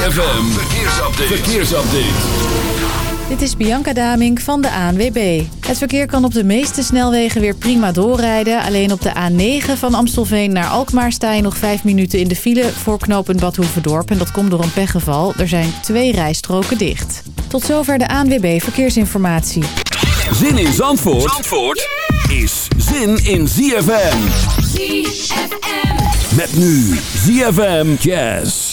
ZFM, verkeersupdate. verkeersupdate. Dit is Bianca Daming van de ANWB. Het verkeer kan op de meeste snelwegen weer prima doorrijden. Alleen op de A9 van Amstelveen naar Alkmaar sta je nog 5 minuten in de file voor knooppunt Badhoevedorp. En dat komt door een pechgeval. Er zijn twee rijstroken dicht. Tot zover de ANWB Verkeersinformatie. Zin in Zandvoort, Zandvoort is zin in ZFM. ZFM. Met nu ZFM Jazz.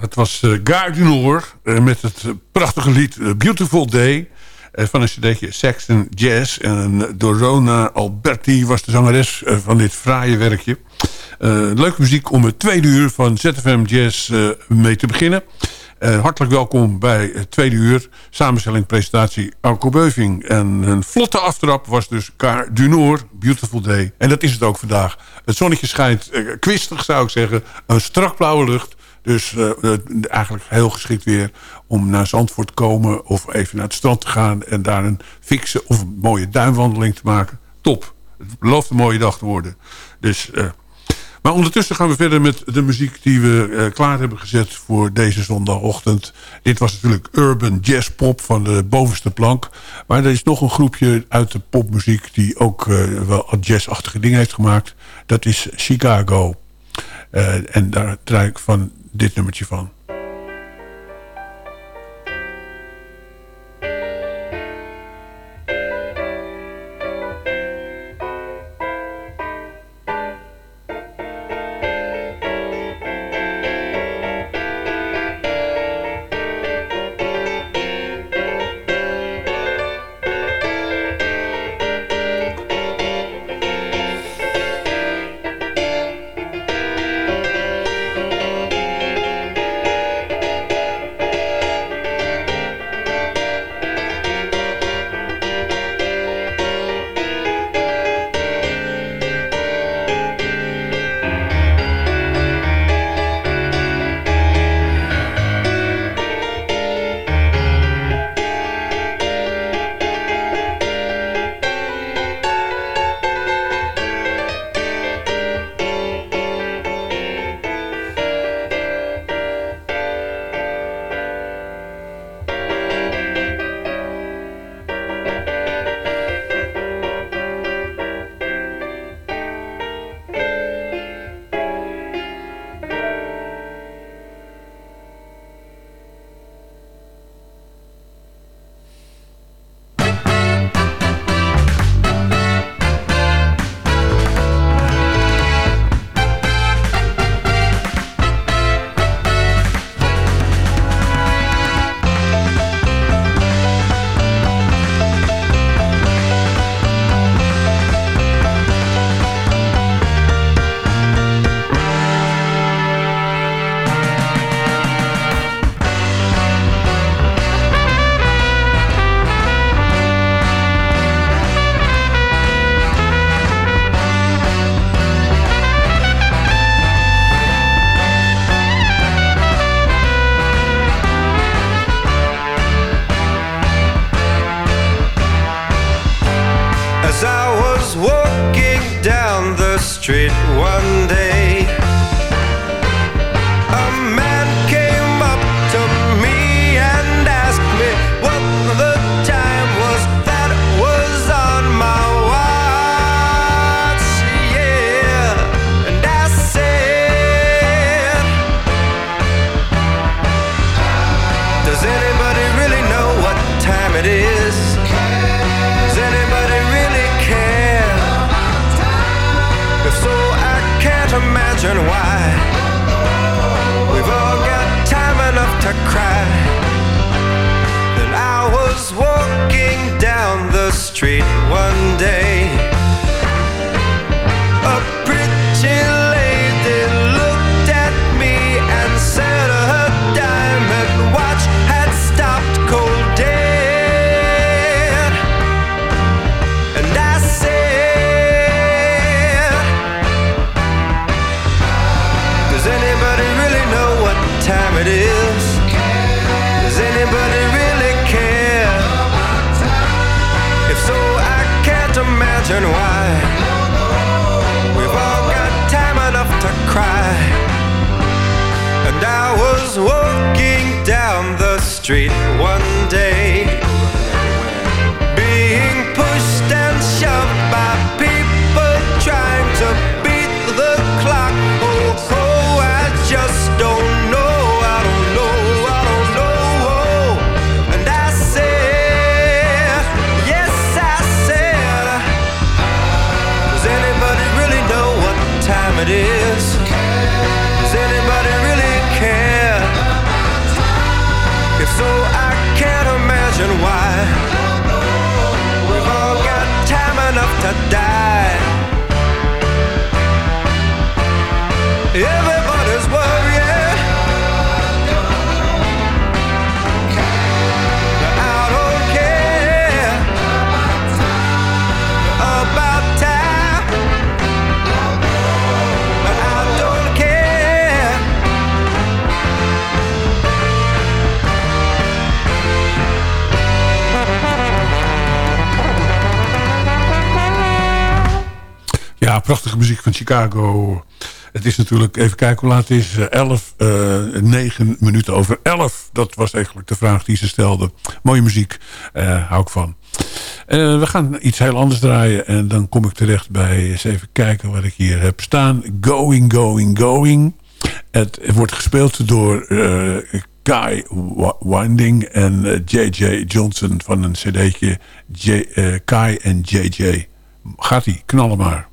Dat was uh, Nord eh, met het eh, prachtige lied Beautiful Day... van een cd'tje Saxon Jazz. En Dorona Alberti was de zangeres van dit fraaie werkje. Leuke muziek om het tweede uur van ZFM Jazz mee te beginnen. Hartelijk welkom bij het tweede uur. Samenstelling, presentatie, Arco Beuving. En een vlotte aftrap was dus Gare du Nord, Beautiful Day. En dat is het ook vandaag. Het zonnetje schijnt kwistig, zou ik zeggen. Een strak blauwe lucht. Dus eh, eh, eigenlijk heel geschikt weer om naar Zandvoort te komen... of even naar het strand te gaan en daar een fikse of mooie duinwandeling te maken. Top. Het belooft een mooie dag te worden. Dus, eh, Maar ondertussen gaan we verder met de muziek die we klaar hebben gezet voor deze zondagochtend. Dit was natuurlijk urban jazz pop van de bovenste plank. Maar er is nog een groepje uit de popmuziek die ook wel jazzachtige dingen heeft gemaakt. Dat is Chicago. En daar draai ik van dit nummertje van. Ja, prachtige muziek van Chicago. Het is natuurlijk, even kijken hoe laat het is. eh, 11, eh 9 minuten over 11. Dat was eigenlijk de vraag die ze stelde. Mooie muziek, eh, hou ik van. Eh, we gaan iets heel anders draaien. En dan kom ik terecht bij, eens even kijken wat ik hier heb staan. Going, Going, Going. Het wordt gespeeld door eh Kai Winding en J.J. Johnson van een cd'tje Kai en J.J. Gaat-ie, knallen maar.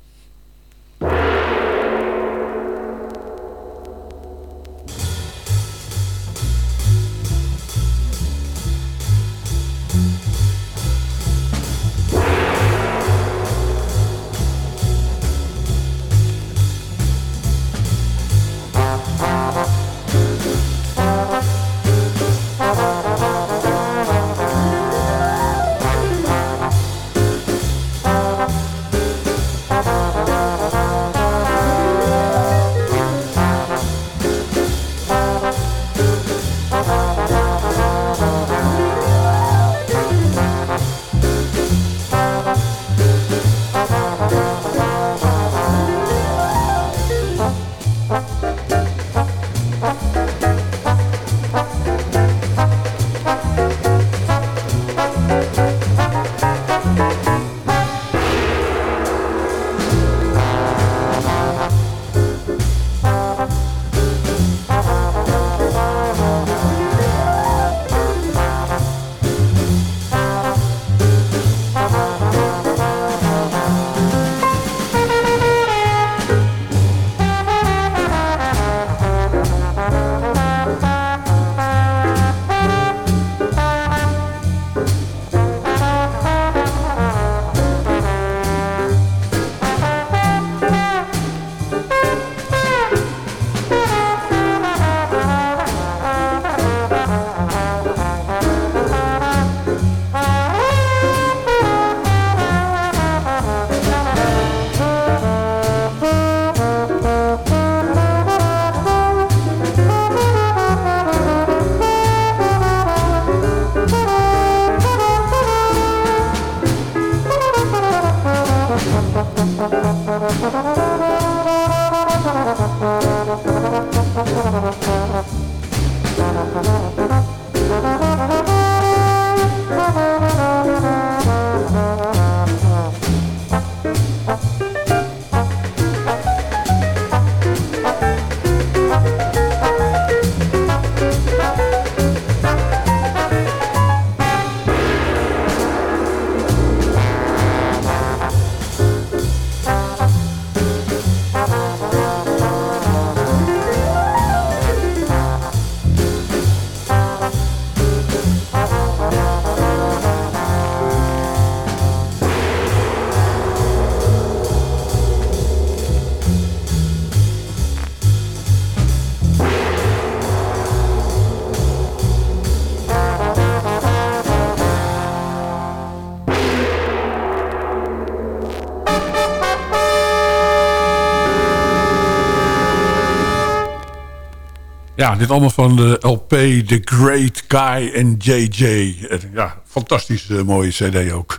Ja, dit allemaal van de LP The Great Guy and JJ. Eh, Ja, fantastisch eh, mooie cd ook.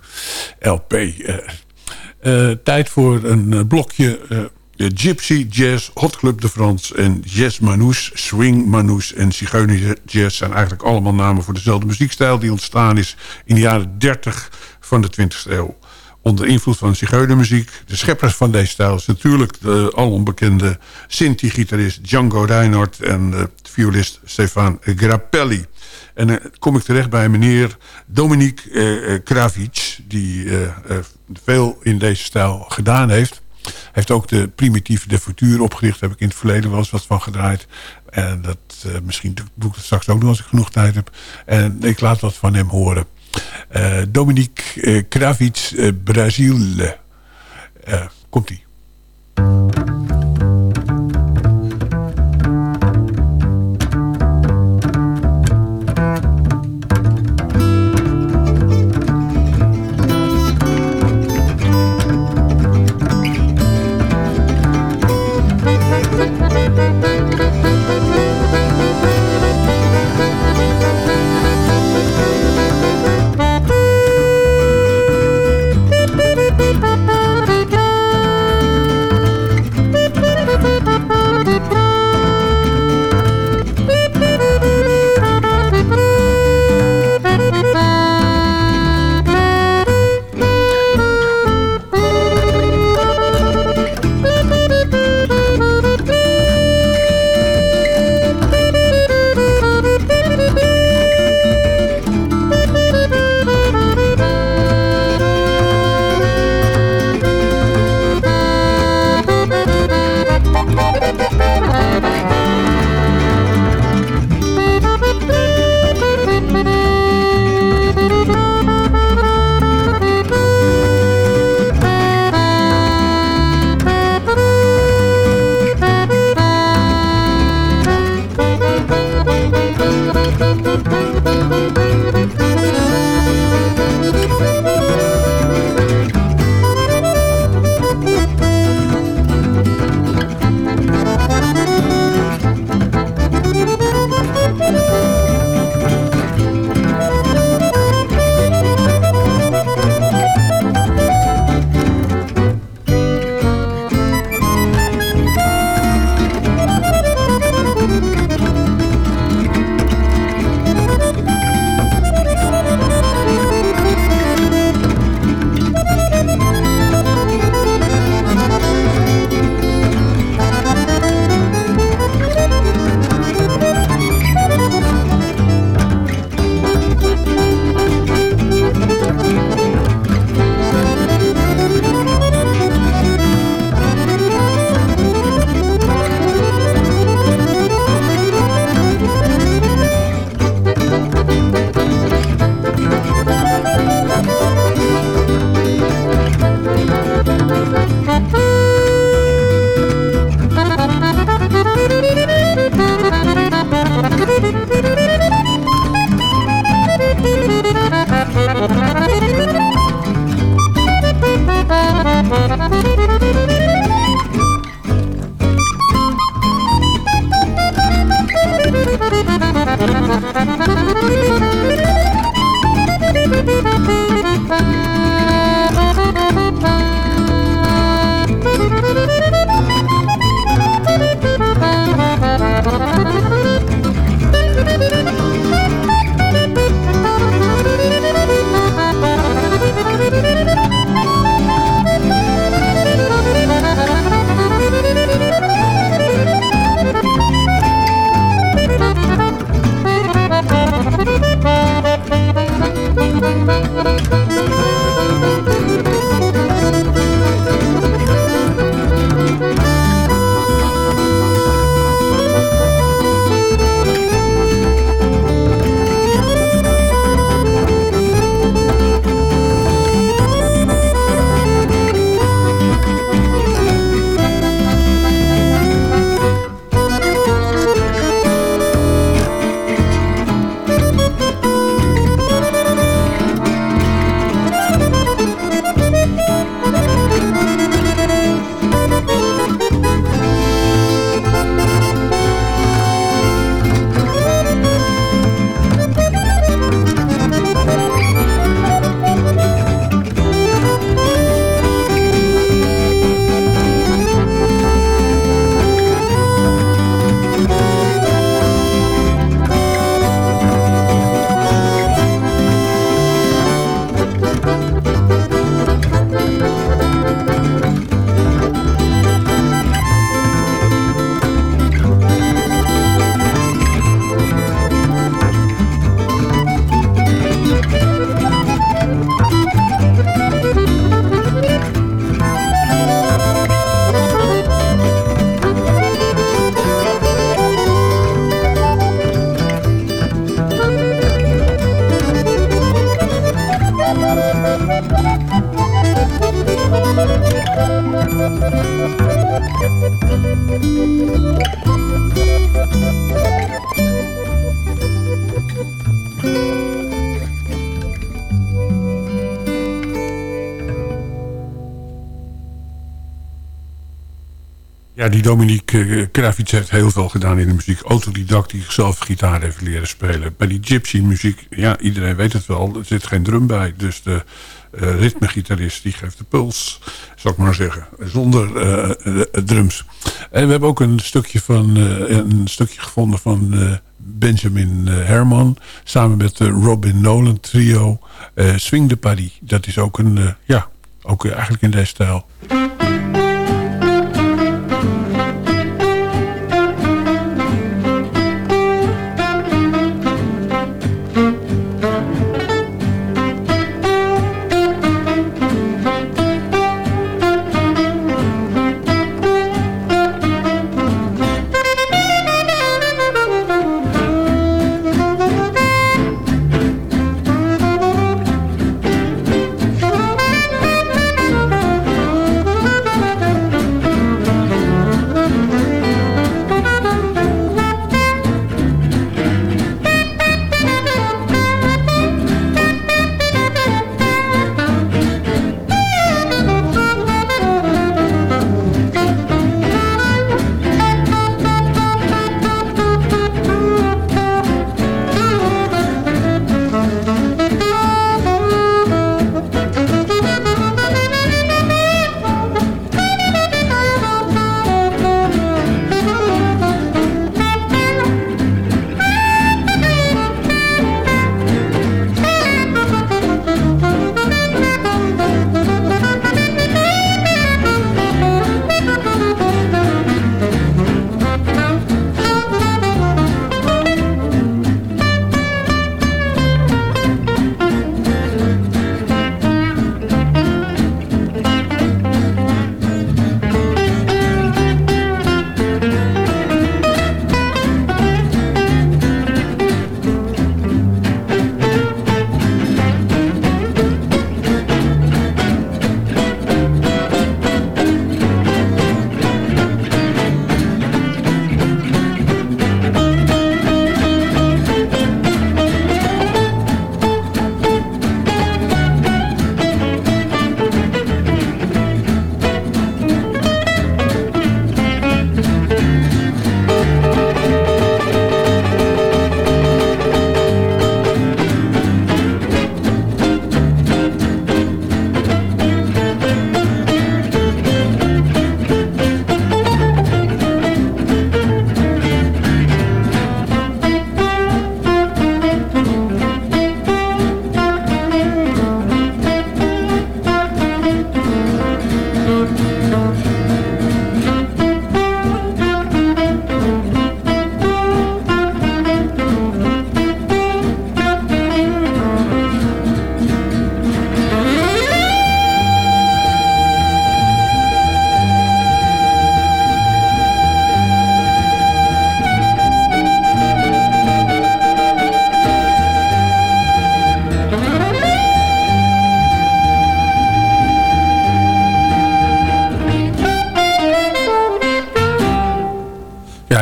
LP. eh. Tijd voor een blokje de Gypsy Jazz, Hot Club de France en Jazz Manouche, Swing Manouche en Zigeuner Jazz zijn eigenlijk allemaal namen voor dezelfde muziekstijl die ontstaan is in de jaren 30 van de 20e eeuw. Onder invloed van zigeunermuziek. De scheppers van deze stijl is natuurlijk de alombekende Sinti-gitarist Django Reinhardt en de violist Stefan Grappelli. En dan kom ik terecht bij meneer Dominique eh, eh, Kravic, die eh, eh, veel in deze stijl gedaan heeft. Hij heeft ook de primitieve de Futur opgericht. Daar heb ik in het verleden wel eens wat van gedraaid. En dat, eh, misschien doe ik dat straks ook nog als ik genoeg tijd heb. En ik laat wat van hem horen. Eh, Dominique eh, Kravic, eh, Brazil. Komt-ie. Die Dominique eh, Kravitz heeft heel veel gedaan in de muziek. Autodidact die zelf gitaar heeft leren spelen. Bij die gypsy muziek, ja, iedereen weet het wel. Er zit geen drum bij. Dus de uh, ritmegitarist die geeft de puls, zal ik maar zeggen. Zonder uh, drums. En we hebben ook een stukje, van, een stukje gevonden van Benjamin Herman. Samen met de Robin Nolan trio. Swing de Paris. Dat is ook een, ja, ook eigenlijk in deze stijl.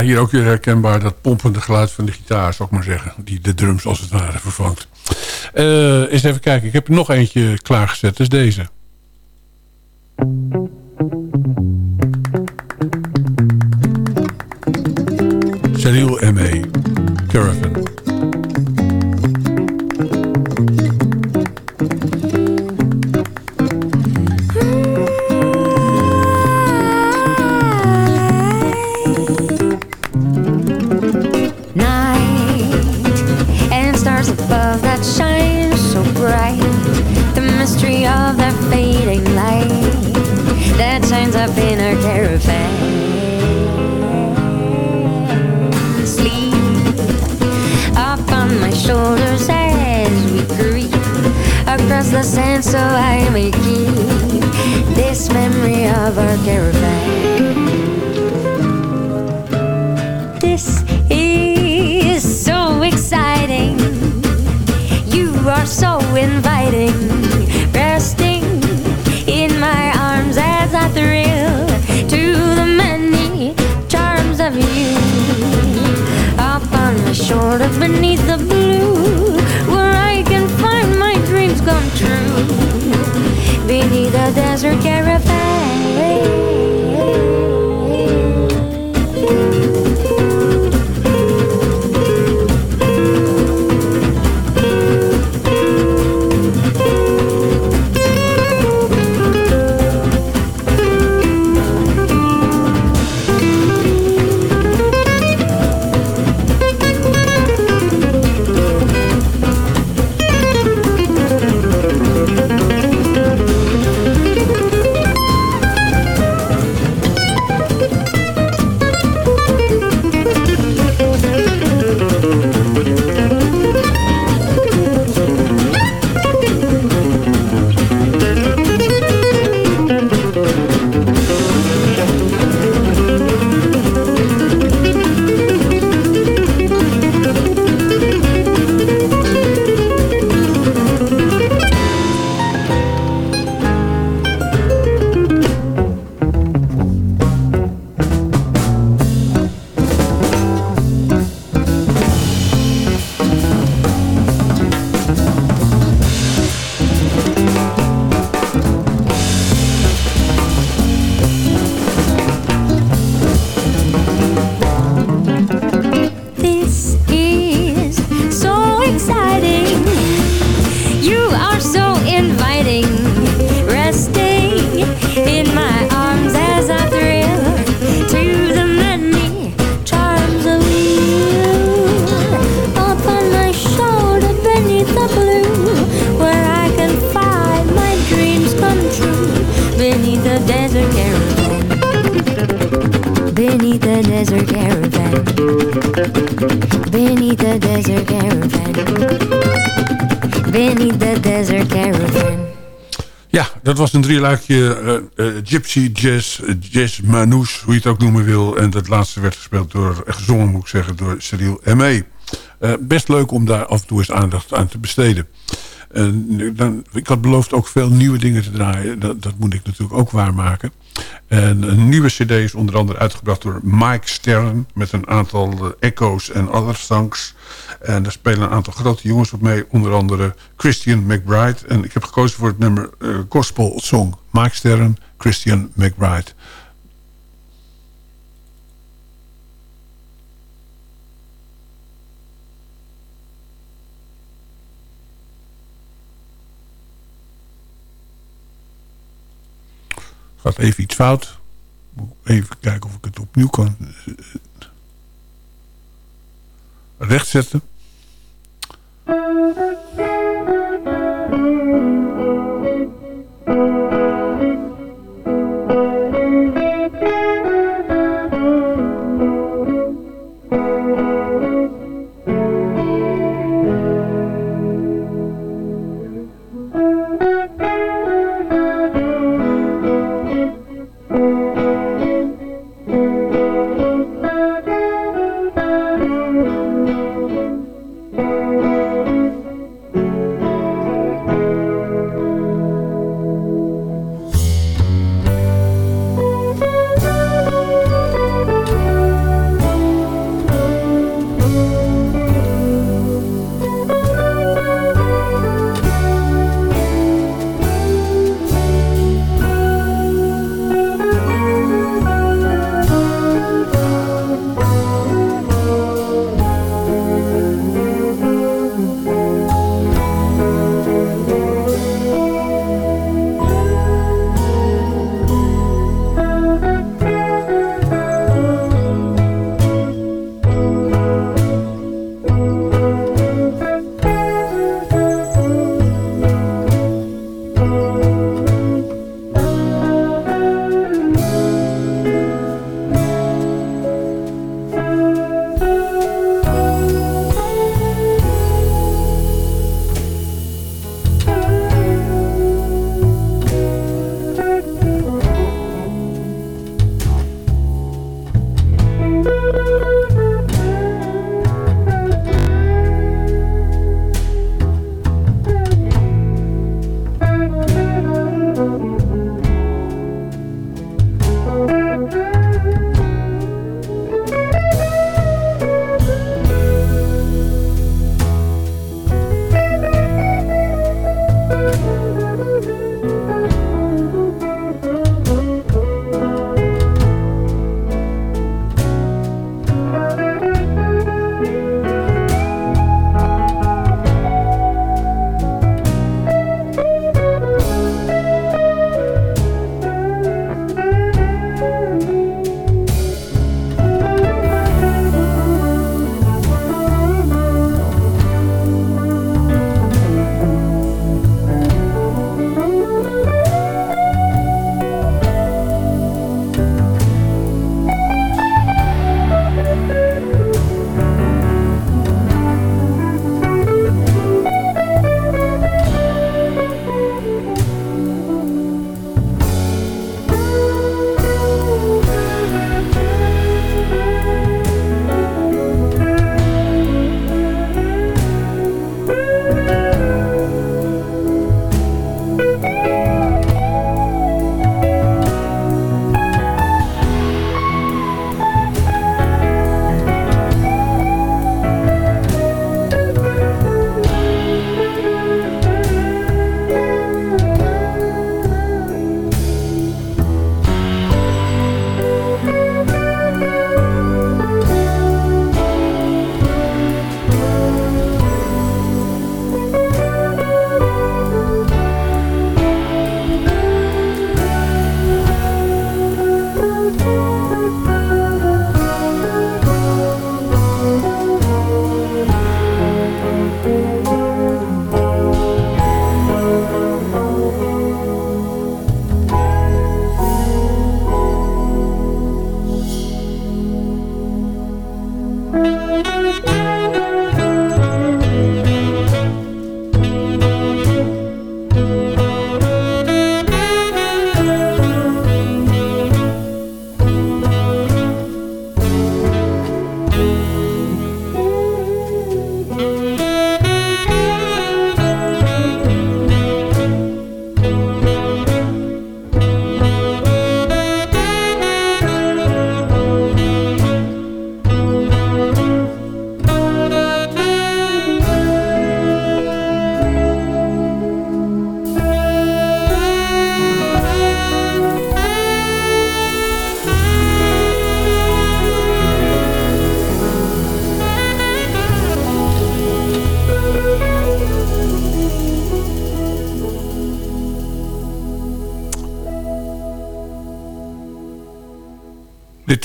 Hier ook weer herkenbaar dat pompende geluid van de gitaar, zou ik maar zeggen. Die de drums als het ware vervangt. Uh, eens even kijken, ik heb er nog eentje klaargezet. Dat is deze. waters beneath the blue, where I can find my dreams come true. Beneath a desert caravan. The desert caravan. Beneath the desert caravan. Beneath the desert caravan. Ja, dat was een drieluikje eh, Gypsy Jazz, eh, Jazz Manouche, hoe je het ook noemen wil. En dat laatste werd gespeeld door, gezongen moet ik zeggen, door Cyril M.E. Best leuk om daar af en toe eens aandacht aan te besteden. En dan, ik had beloofd ook veel nieuwe dingen te draaien. Dat, dat moet ik natuurlijk ook waarmaken. En een nieuwe cd is onder andere uitgebracht door Mike Stern... met een aantal eh, echo's en other songs. En daar spelen een aantal grote jongens op mee. Onder andere Christian McBride. En ik heb gekozen voor het nummer eh, Gospel Song. Mike Stern, Christian McBride. gaat even iets fout. Even kijken of ik het opnieuw kan eh, eh, rechtzetten. zetten.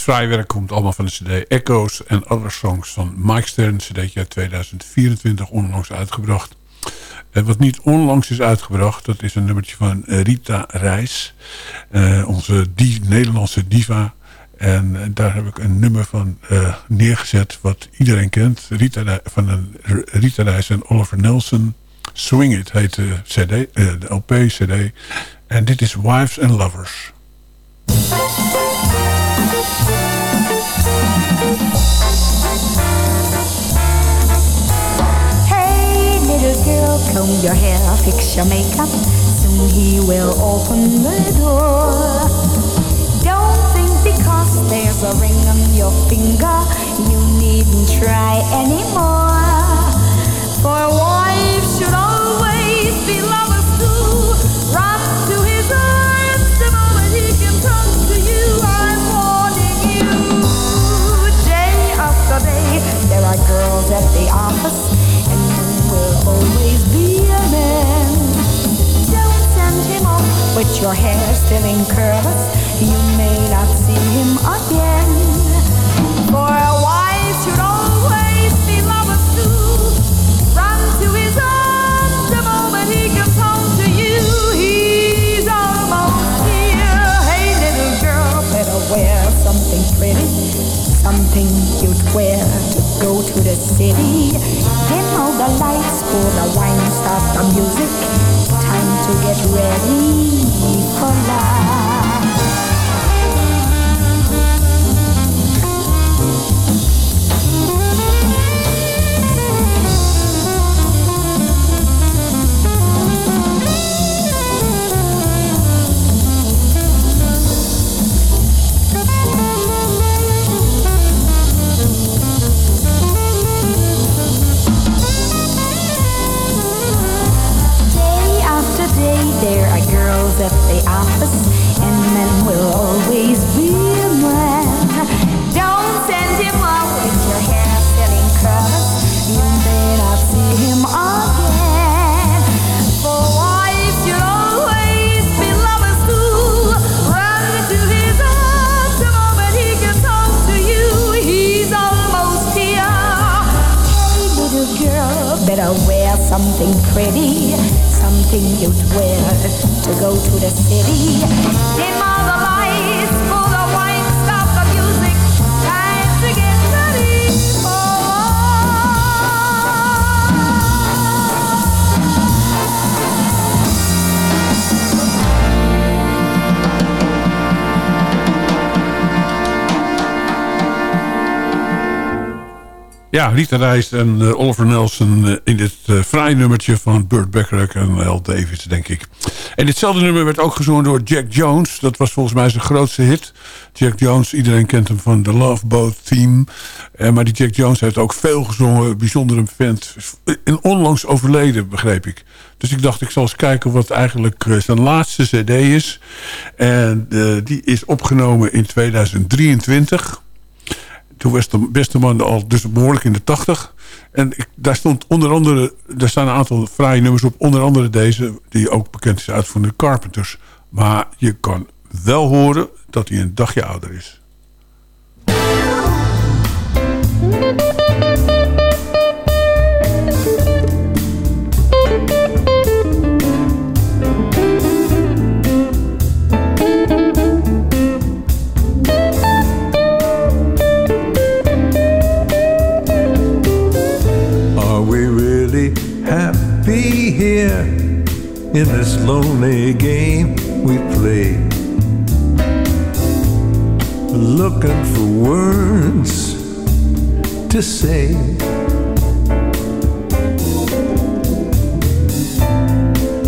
Vrijwerk komt allemaal van de cd Echoes en Other Songs van Mike Stern. cd uit 2024 onlangs uitgebracht. Wat niet onlangs is uitgebracht, dat is een nummertje van Rita Reis. eh, onze die, Nederlandse diva. En eh, daar heb ik een nummer van eh, neergezet wat iedereen kent. Rita, van een, Rita Reis en Oliver Nelson. Swing It heet de, CD, de LP, CD. En dit is Wives and Lovers. Comb your hair, fix your makeup. Soon he will open the door. Don't think because there's a ring on your finger, you needn't try anymore. For wives should always be lovers too. Run to his arms the moment he can come to you. I'm warning you. Day after day, there are girls at the office, always be a man. Don't send him off with your hair still in curls. You may not see him again. For a wife should always be lovers too. Run to his arms the moment he comes home to you. He's almost here. Hey, little girl, better wear something pretty. Something you'd wear to go to the city. Pour the wine, start the music. Time to get ready Ja, Rita Reis en eh, Oliver Nelson eh, in dit uh, fraai nummertje van Burt Bacharach en L. Davis, denk ik. En ditzelfde nummer werd ook gezongen door Jack Jones. Dat was volgens mij zijn grootste hit. Jack Jones, iedereen kent hem van The Love Boat Theme. Maar die Jack Jones heeft ook veel gezongen. Bijzondere vent. En onlangs overleden, begreep ik. Dus ik dacht, ik zal eens kijken wat eigenlijk zijn laatste cd is. En die is opgenomen in 2023... Toen was de beste man al dus behoorlijk in de tachtig. En daar stond onder andere... Daar staan een aantal fraaie nummers op. Onder andere deze, die ook bekend is uit van de Carpenters. Maar je kan wel horen dat hij een dagje ouder is. Here in this lonely game we play? Looking for words to say.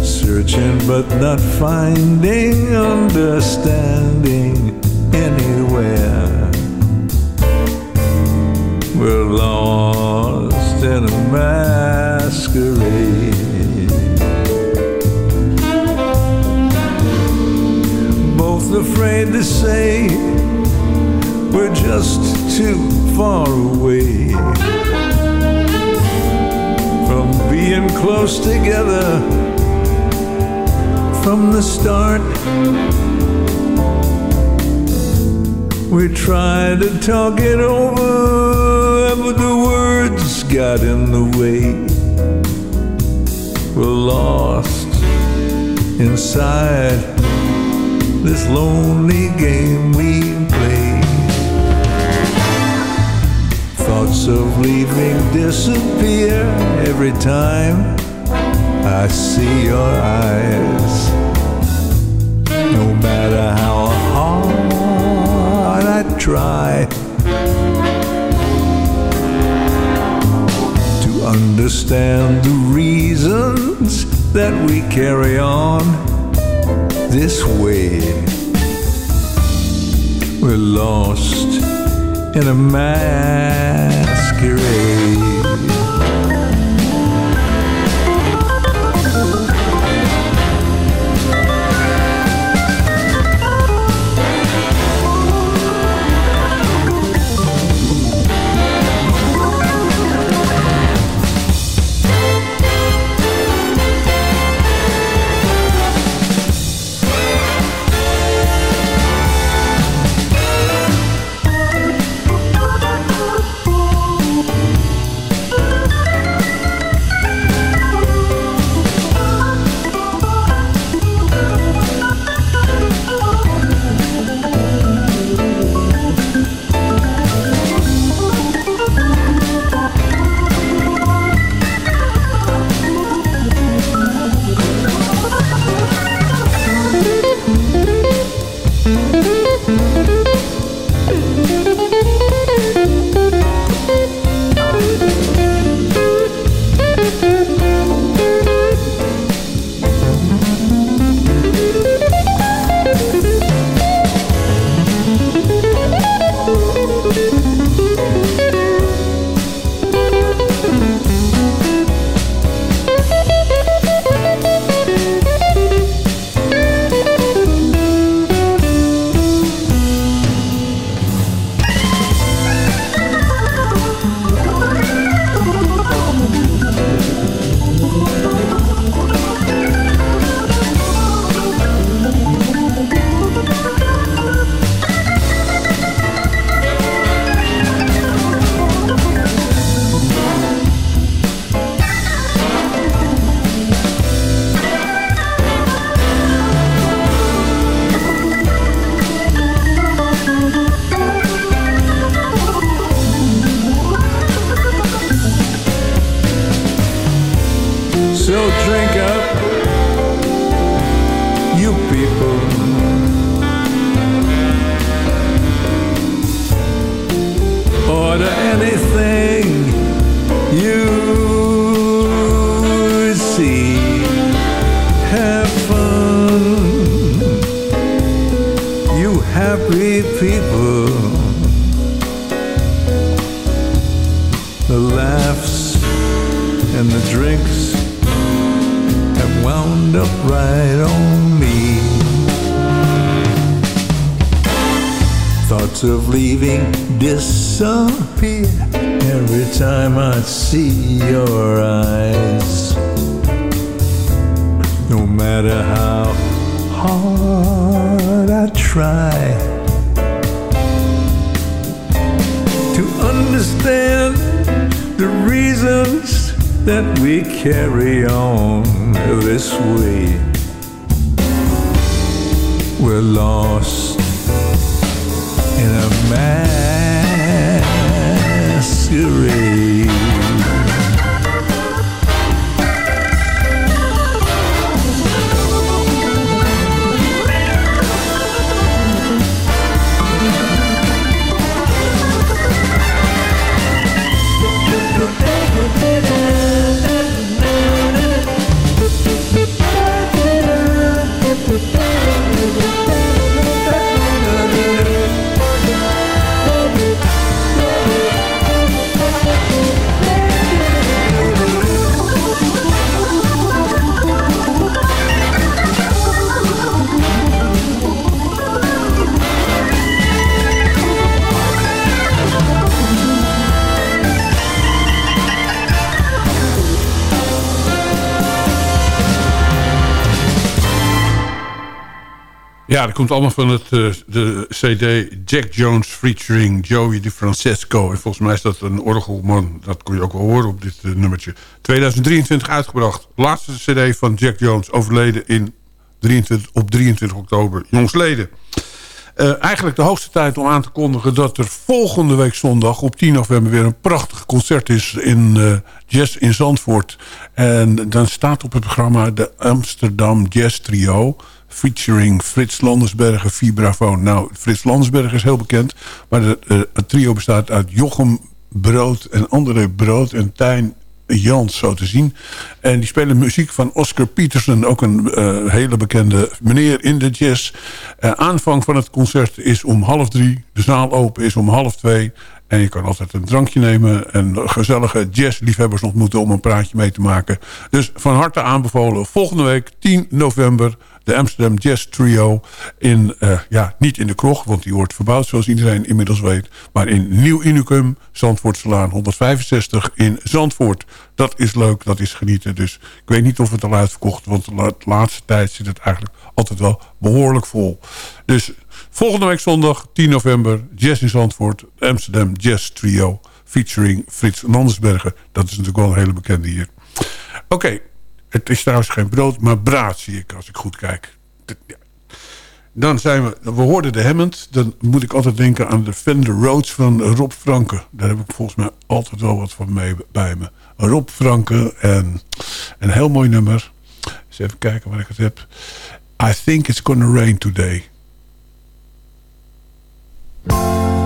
Searching but not finding understanding anywhere. We're lost in a masquerade. Afraid to say we're just too far away from being close together from the start. We tried to talk it over, but the words got in the way. We're lost inside this lonely game we play. Thoughts of leaving disappear every time I see your eyes. No matter how hard I try to understand the reasons that we carry on this way. We're lost in a masquerade. We're lost in a masquerade. Dat komt allemaal van het, eh, de cd Jack Jones featuring Joey DeFrancesco. En volgens mij is dat een orgelman. Dat kon je ook wel horen op dit eh, nummertje. 2023 uitgebracht. Laatste cd van Jack Jones. Overleden in 23, op 23 oktober. Jongsleden. Eh, eigenlijk de hoogste tijd om aan te kondigen... dat er volgende week zondag op 10 november... weer een prachtig concert is in Jazz in Zandvoort. En dan staat op het programma de Amsterdam Jazz Trio... featuring Frits Landersbergen, vibrafoon. Nou, Frits Landersbergen is heel bekend... maar eh, het trio bestaat uit Jochem Brood en André Brood en Tijn Jans, zo te zien. En die spelen muziek van Oscar Peterson, ook een eh, hele bekende meneer in de jazz. Eh, aanvang van het concert is om half drie. De zaal open is om half twee. En je kan altijd een drankje nemen en gezellige jazzliefhebbers ontmoeten om een praatje mee te maken. Dus van harte aanbevolen. Volgende week 10 november de Amsterdam Jazz Trio. In, eh, ja, niet in de kroeg, want die wordt verbouwd zoals iedereen inmiddels weet. Maar in Nieuw Unicum, Zandvoortselaan 165 in Zandvoort. Dat is leuk, dat is genieten. Dus ik weet niet of het al uitverkocht want de laatste tijd zit het eigenlijk altijd wel behoorlijk vol. Dus volgende week zondag 10 november, Jazz in Zandvoort, Amsterdam Jazz Trio. Featuring Frits Landersbergen. Dat is natuurlijk wel een hele bekende hier. Oké, het is trouwens geen brood, maar braad zie ik als ik goed kijk. Dan zijn we, we hoorden de Hammond. Dan moet ik altijd denken aan de Fender Rhodes van Rob Franke. Daar heb ik volgens mij altijd wel wat van mee bij me. Rob Franke en een heel mooi nummer. Eens even kijken waar ik het heb. I think it's gonna rain today. Franke,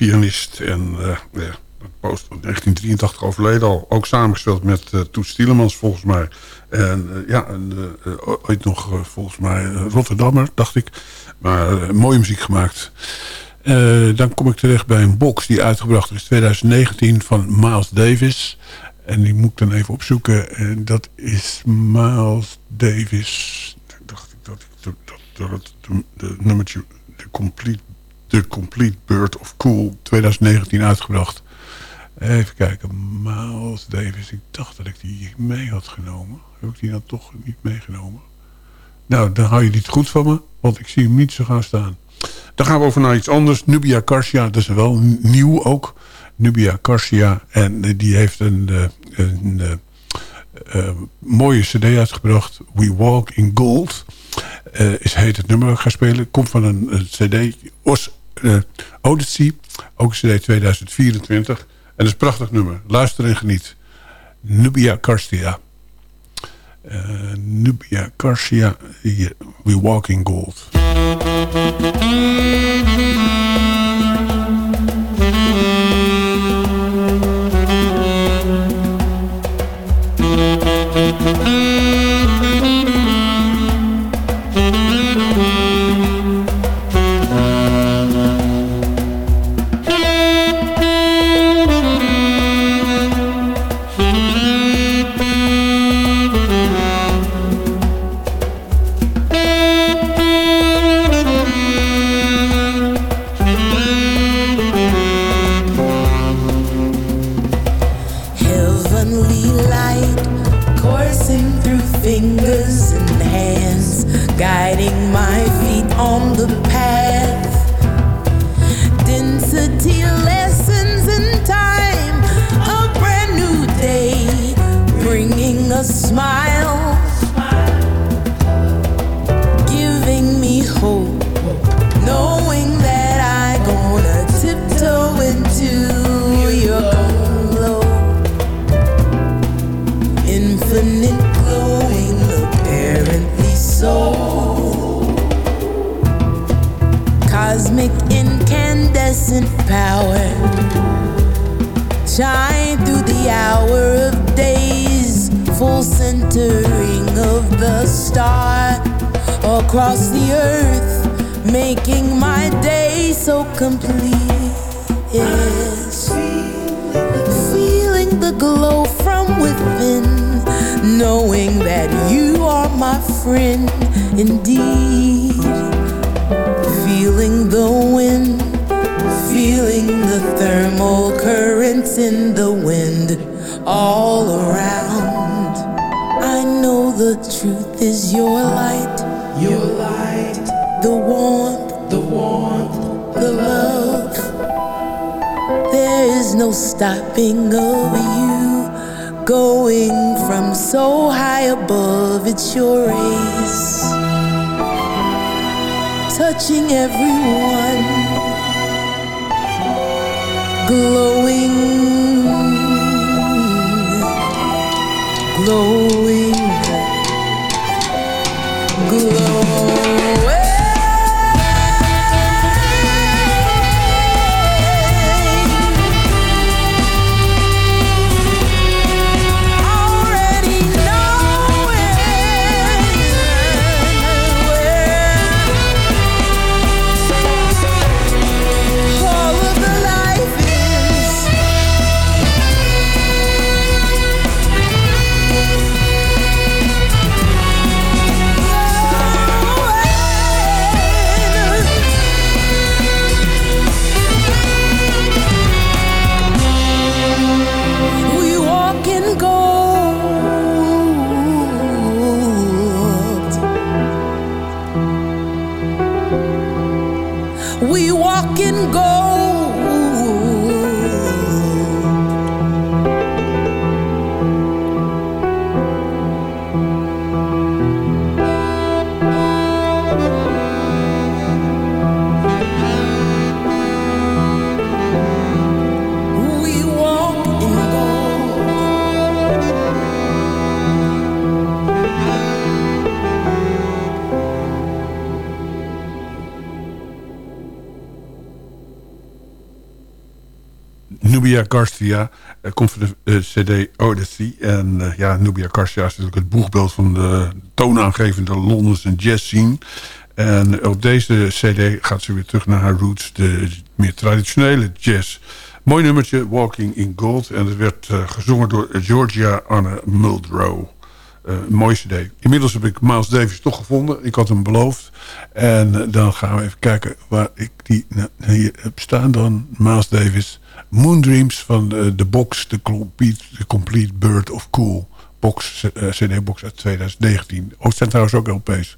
pianist en uh, post 1983 overleden al. Ook samengespeeld met uh, Toet Stielemans volgens mij. En uh, ja, en, ooit nog volgens mij Rotterdammer, dacht ik. Maar mooie muziek gemaakt. dan kom ik terecht bij een box die uitgebracht is 2019 van Miles Davis. En die moet ik dan even opzoeken. En dat is Miles Davis. Dacht ik dat ik dat, dat, dat het de nummertje de complete, the complete Bird of Cool 2019 uitgebracht. Even kijken, Miles Davis. Ik dacht dat ik die mee had genomen. Heb ik die dan toch niet meegenomen? Nou, dan hou je niet goed van me, want ik zie hem niet zo gaan staan. Dan gaan we over naar iets anders. Nubia Karsia, dat is wel nieuw ook. Nubia Karsia. En die heeft een, eh, een, eh, mooie cd uitgebracht. We Walk in Gold. Uh, is heet het nummer ga spelen. Komt van een cd. Os, uh, Odyssey. Ook cd 2024. En dat is een prachtig nummer. Luister en geniet. Nubia Karsia. Uh, Nubia Karsia. We Walk in Gold. Stopping of you going from so high above. It's your race. Touching everyone. Glowing. Glowing. Glowing Nubia Garcia. Uh, komt van de uh, CD Odyssey. En uh, ja, Nubia Garcia is natuurlijk het boegbeeld van de toonaangevende Londense jazz scene. En op deze CD gaat ze weer terug naar haar roots, de meer traditionele jazz. Mooi nummertje, Walking in Gold. En het werd gezongen door Georgia Anna Muldrow. Uh, mooie cd. Inmiddels heb ik Miles Davis toch gevonden. Ik had hem beloofd. En dan gaan we even kijken waar ik die hier heb staan dan. Miles Davis. Moon Dreams van de, de box The Complete, Complete Bird of Cool. Box, uh, CD-box uit 2019. Oh, het zijn trouwens ook LP's.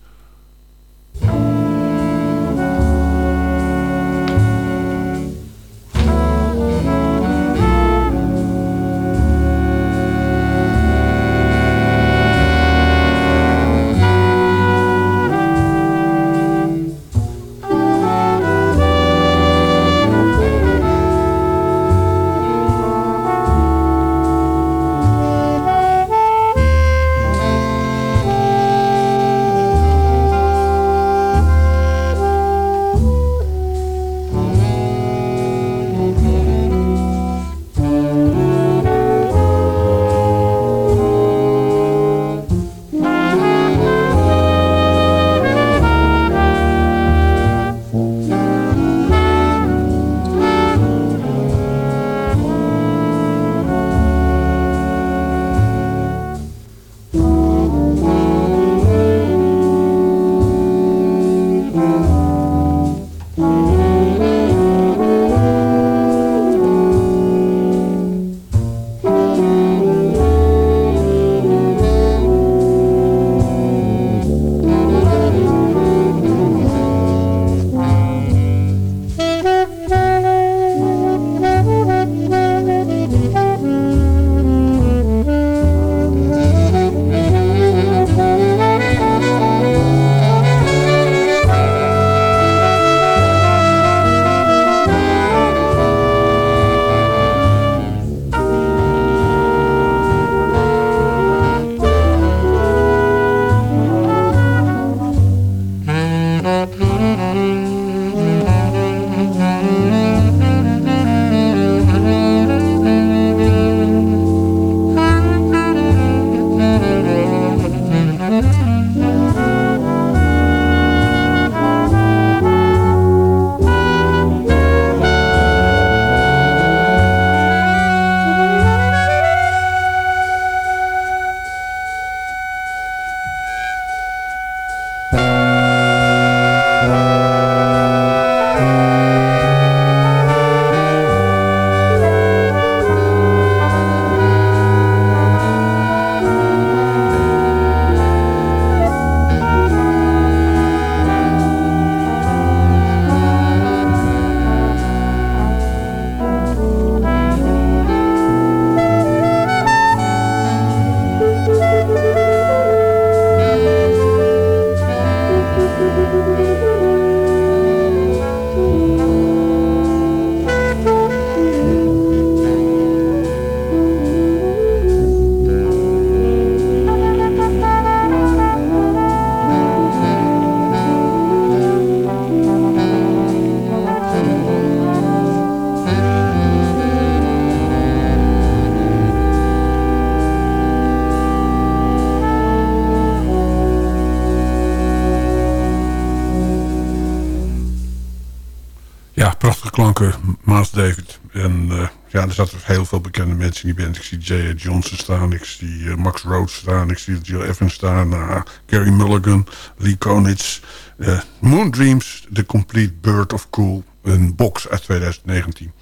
Klanken, Miles David. En uh, ja, er zaten heel veel bekende mensen in die band. Ik zie J.A. Johnson staan, ik zie uh, Max Rhodes staan, ik zie Jill Evans staan, uh, Gary Mulligan, Lee Konitz. Moon Dreams, The Complete Bird of Cool, een box uit 2019.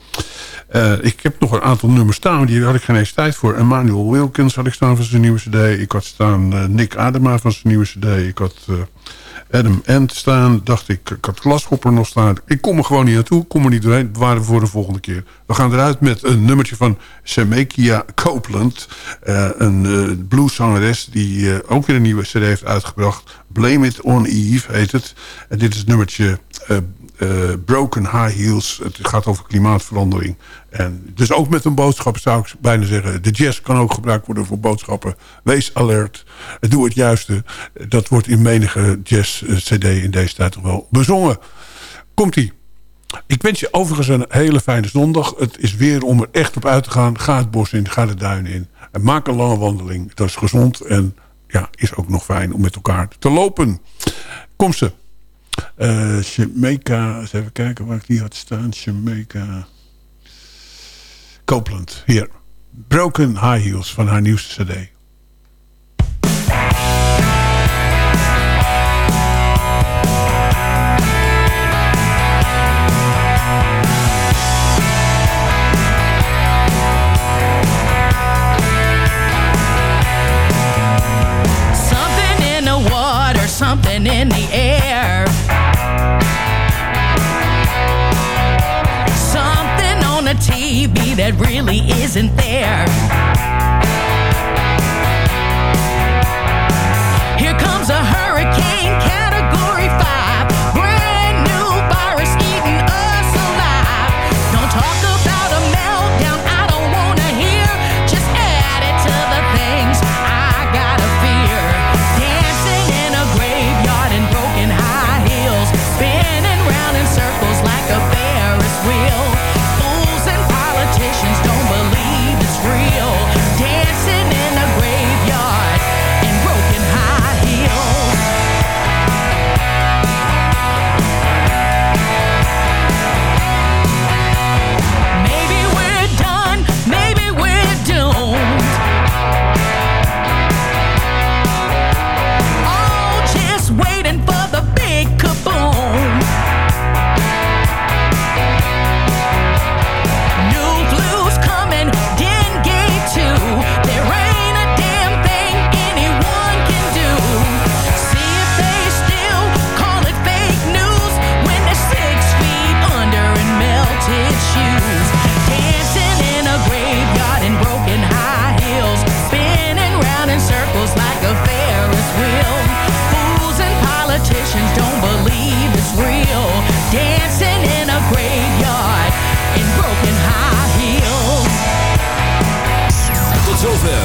ik heb nog een aantal nummers staan, die had ik geen eens tijd voor. Emmanuel Wilkins had ik staan van zijn nieuwe cd. Ik had staan Nick Adema van zijn nieuwe cd. Ik had... Adam Ant staan. Dacht ik, ik had Glashopper nog staan. Ik kom er gewoon niet naartoe. Kom er niet doorheen. Bewaren we voor de volgende keer. We gaan eruit met een nummertje van Semekia Copeland. Uh, een uh, blueszangeres die uh, ook weer een nieuwe cd heeft uitgebracht. Blame It On Eve heet het. En dit is het nummertje Broken High Heels. Het gaat over klimaatverandering. En dus ook met een boodschap zou ik bijna zeggen... de jazz kan ook gebruikt worden voor boodschappen. Wees alert. Doe het juiste. Dat wordt in menige jazz-cd in deze tijd toch wel bezongen. Komt-ie. Ik wens je overigens een hele fijne zondag. Het is weer om er echt op uit te gaan. Ga het bos in, ga de duinen in. En maak een lange wandeling. Dat is gezond en ja, is ook nog fijn om met elkaar te lopen. Kom ze. Eh Jamaica, eens even kijken waar ik die had staan. Jamaica. Copeland, hier. Broken High Heels van haar nieuwste cd. Something in the that really isn't there.